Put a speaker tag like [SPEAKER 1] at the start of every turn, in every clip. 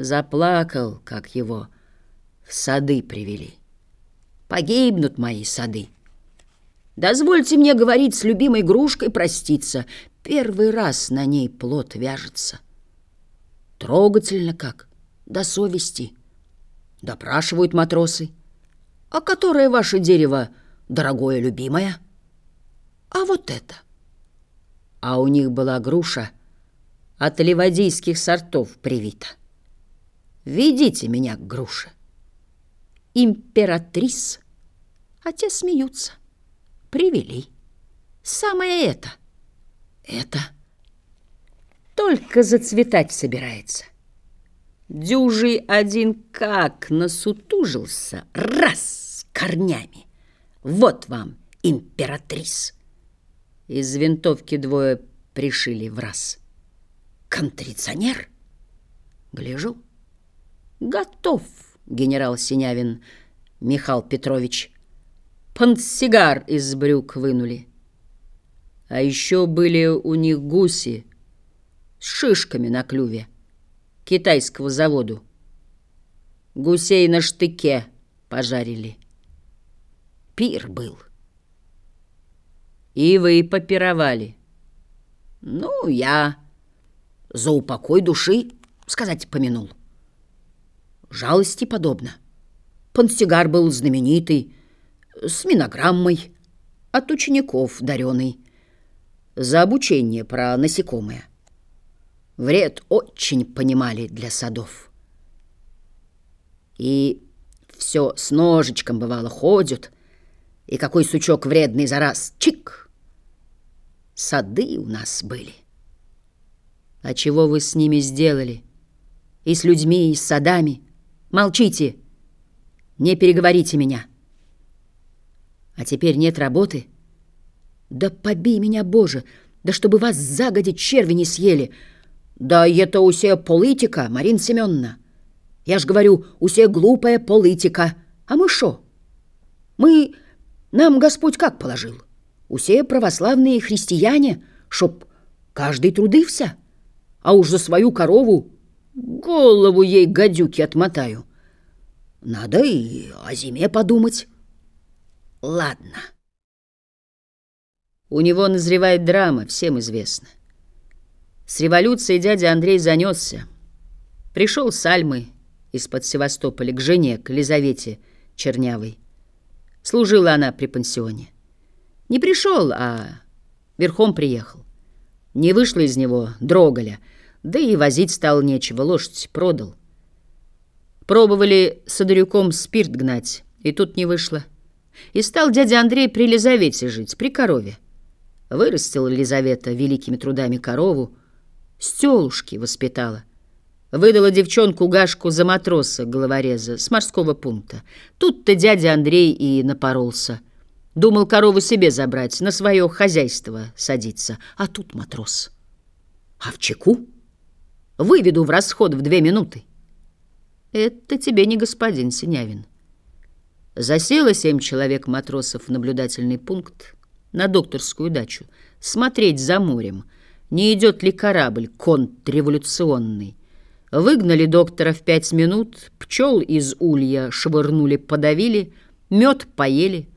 [SPEAKER 1] Заплакал, как его в сады привели. Погибнут мои сады. Дозвольте мне говорить с любимой игрушкой проститься. Первый раз на ней плод вяжется. Трогательно как, до совести. Допрашивают матросы. А которое ваше дерево, дорогое любимое? А вот это. А у них была груша от ливадийских сортов привита. Ведите меня к груше. Императрис. А те смеются. Привели. Самое это. Это. Только зацветать собирается. Дюжий один как насутужился. Раз, корнями. Вот вам, императрис. Из винтовки двое пришили в раз. Контриционер? Гляжу. Готов, генерал Синявин Михаил Петрович. Пантсигар из брюк вынули. А еще были у них гуси с шишками на клюве китайского заводу. Гусей на штыке пожарили. Пир был. И вы попировали. Ну, я за упокой души, сказать, помянул. Жалости подобно. Пансигар был знаменитый, с минограммой, от учеников дареный, за обучение про насекомые. Вред очень понимали для садов. И все с ножичком, бывало, ходят, и какой сучок вредный за раз, чик! Сады у нас были. А чего вы с ними сделали? И с людьми, и с садами? Молчите! Не переговорите меня!» А теперь нет работы? Да побей меня, Боже! Да чтобы вас загоди черви не съели! Да это усе политика, Марина Семеновна! Я ж говорю, усе глупая политика. А мы шо? Мы... Нам Господь как положил? Усе православные христиане, чтоб каждый труды вся. А уж за свою корову голову ей гадюки отмотаю. Надо и о зиме подумать». Ладно. У него назревает драма, всем известно. С революцией дядя Андрей занесся. Пришел с Альмы из-под Севастополя к жене, к Лизавете Чернявой. Служила она при пансионе. Не пришел, а верхом приехал. Не вышло из него дроголя, да и возить стало нечего, лошадь продал. Пробовали с Адарюком спирт гнать, и тут не вышло. И стал дядя Андрей при Лизавете жить, при корове. Вырастила Лизавета великими трудами корову, стелушки воспитала. Выдала девчонку Гашку за матроса, головореза, с морского пункта. Тут-то дядя Андрей и напоролся. Думал корову себе забрать, на свое хозяйство садиться. А тут матрос. А в чеку? Выведу в расход в две минуты. Это тебе не господин Синявин. Засело семь человек матросов в наблюдательный пункт на докторскую дачу, смотреть за морем, не идет ли корабль контрреволюционный. Выгнали доктора в пять минут, пчел из улья швырнули, подавили, мед поели,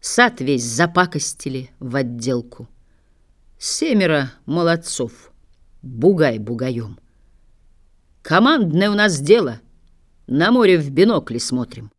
[SPEAKER 1] сад весь запакостили в отделку. Семеро молодцов, бугай бугаем. Командное у нас дело, на море в бинокли смотрим.